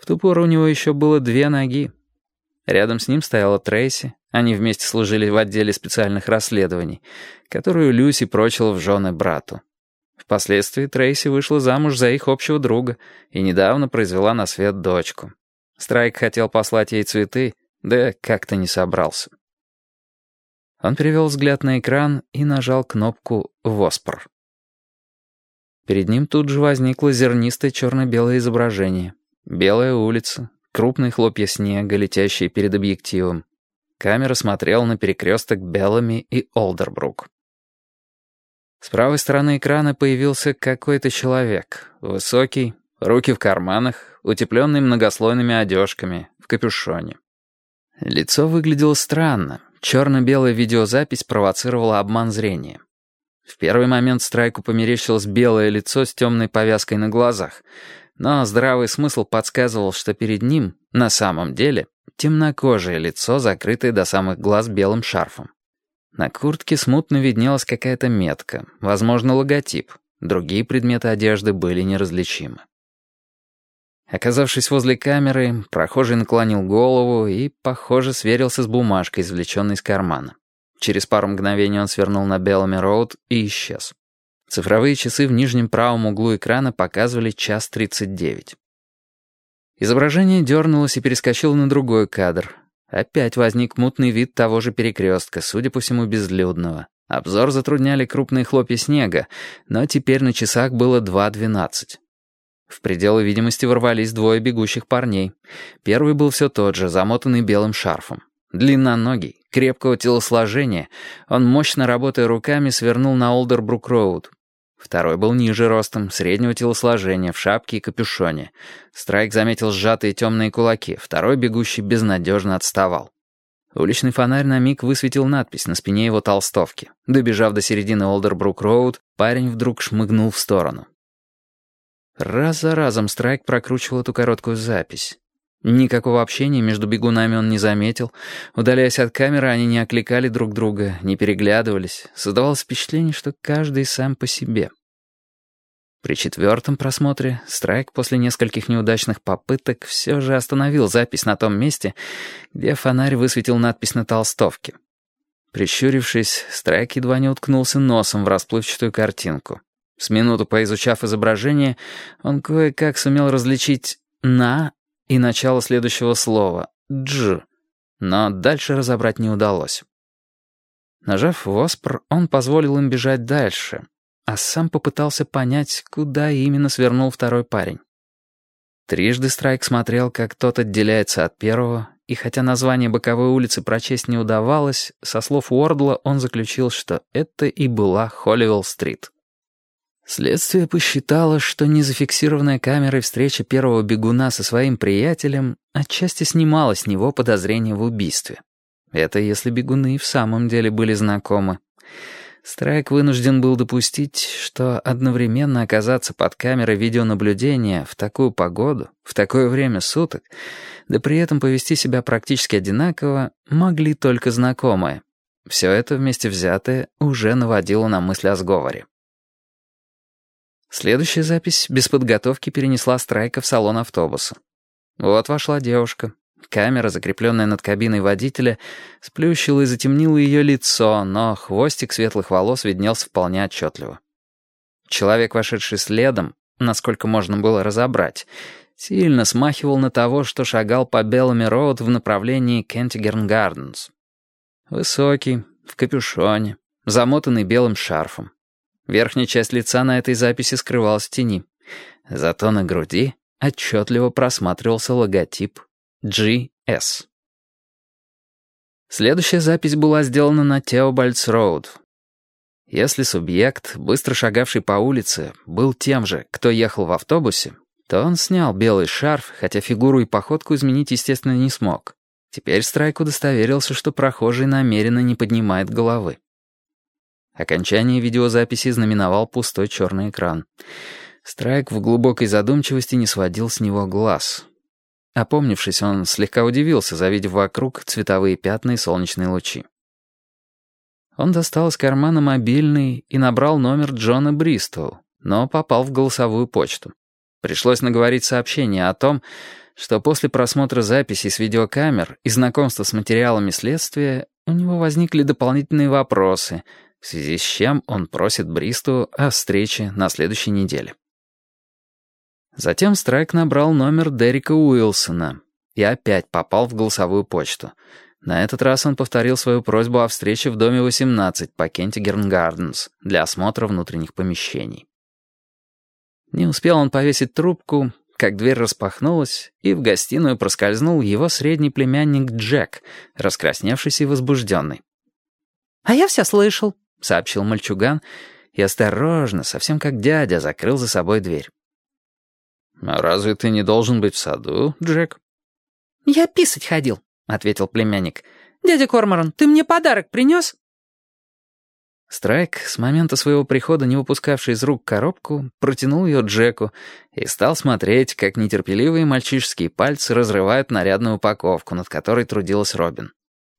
В ту пору у него еще было две ноги. Рядом с ним стояла Трейси, они вместе служили в отделе специальных расследований, которую Люси прочила в жены брату. Впоследствии Трейси вышла замуж за их общего друга и недавно произвела на свет дочку. Страйк хотел послать ей цветы, да как-то не собрался. Он перевел взгляд на экран и нажал кнопку «Воспор». Перед ним тут же возникло зернистое черно-белое изображение. Белая улица, крупные хлопья снега, летящие перед объективом. Камера смотрела на перекресток Беллами и Олдербрук. С правой стороны экрана появился какой-то человек. Высокий, руки в карманах, утепленный многослойными одежками, в капюшоне. Лицо выглядело странно. Черно-белая видеозапись провоцировала обман зрения. В первый момент Страйку померещилось белое лицо с темной повязкой на глазах, но здравый смысл подсказывал, что перед ним, на самом деле, темнокожее лицо, закрытое до самых глаз белым шарфом. На куртке смутно виднелась какая-то метка, возможно, логотип. Другие предметы одежды были неразличимы. Оказавшись возле камеры, прохожий наклонил голову и, похоже, сверился с бумажкой, извлеченной из кармана. Через пару мгновений он свернул на Беллами Роуд и исчез. Цифровые часы в нижнем правом углу экрана показывали час тридцать девять. Изображение дернулось и перескочило на другой кадр. Опять возник мутный вид того же перекрестка, судя по всему, безлюдного. Обзор затрудняли крупные хлопья снега, но теперь на часах было два двенадцать. В пределы видимости ворвались двое бегущих парней. Первый был все тот же, замотанный белым шарфом. Длинноногий, крепкого телосложения, он, мощно работая руками, свернул на Олдербрук-Роуд. Второй был ниже ростом, среднего телосложения, в шапке и капюшоне. Страйк заметил сжатые темные кулаки, второй бегущий безнадежно отставал. Уличный фонарь на миг высветил надпись на спине его толстовки. Добежав до середины Олдербрук-Роуд, парень вдруг шмыгнул в сторону. Раз за разом Страйк прокручивал эту короткую запись. Никакого общения между бегунами он не заметил. Удаляясь от камеры, они не окликали друг друга, не переглядывались. Создавалось впечатление, что каждый сам по себе. При четвертом просмотре Страйк после нескольких неудачных попыток все же остановил запись на том месте, где фонарь высветил надпись на толстовке. Прищурившись, Страйк едва не уткнулся носом в расплывчатую картинку. С минуту поизучав изображение, он кое-как сумел различить «на» и начало следующего слова «дж», но дальше разобрать не удалось. Нажав «Воспр», он позволил им бежать дальше, а сам попытался понять, куда именно свернул второй парень. Трижды Страйк смотрел, как тот отделяется от первого, и хотя название боковой улицы прочесть не удавалось, со слов Уордла он заключил, что это и была Холливелл-стрит. Следствие посчитало, что незафиксированная камерой встреча первого бегуна со своим приятелем отчасти снимала с него подозрение в убийстве. Это если бегуны и в самом деле были знакомы. Страйк вынужден был допустить, что одновременно оказаться под камерой видеонаблюдения в такую погоду, в такое время суток, да при этом повести себя практически одинаково, могли только знакомые. Все это вместе взятое уже наводило на мысль о сговоре. Следующая запись без подготовки перенесла Страйка в салон автобуса. Вот вошла девушка. Камера, закрепленная над кабиной водителя, сплющила и затемнила ее лицо, но хвостик светлых волос виднелся вполне отчетливо. Человек, вошедший следом, насколько можно было разобрать, сильно смахивал на того, что шагал по Беллами Роуд в направлении Кентигерн Гарденс. Высокий, в капюшоне, замотанный белым шарфом. Верхняя часть лица на этой записи скрывалась в тени. Зато на груди отчетливо просматривался логотип GS. Следующая запись была сделана на Теобальдс-Роуд. Если субъект, быстро шагавший по улице, был тем же, кто ехал в автобусе, то он снял белый шарф, хотя фигуру и походку изменить, естественно, не смог. Теперь Страйк удостоверился, что прохожий намеренно не поднимает головы. Окончание видеозаписи знаменовал пустой черный экран. Страйк в глубокой задумчивости не сводил с него глаз. Опомнившись, он слегка удивился, завидев вокруг цветовые пятна и солнечные лучи. Он достал из кармана мобильный и набрал номер Джона Бристоу, но попал в голосовую почту. Пришлось наговорить сообщение о том, что после просмотра записей с видеокамер и знакомства с материалами следствия у него возникли дополнительные вопросы, в связи с чем он просит Бристу о встрече на следующей неделе. Затем Страйк набрал номер Дерека Уилсона и опять попал в голосовую почту. На этот раз он повторил свою просьбу о встрече в доме 18 по Кентигерн Гарденс для осмотра внутренних помещений. Не успел он повесить трубку, как дверь распахнулась, и в гостиную проскользнул его средний племянник Джек, раскрасневшийся и возбужденный. «А я все слышал», — сообщил мальчуган, и осторожно, совсем как дядя, закрыл за собой дверь. «А разве ты не должен быть в саду, Джек?» «Я писать ходил», — ответил племянник. «Дядя Корморан, ты мне подарок принес?» Страйк, с момента своего прихода не выпускавший из рук коробку, протянул ее Джеку и стал смотреть, как нетерпеливые мальчишеские пальцы разрывают нарядную упаковку, над которой трудилась Робин.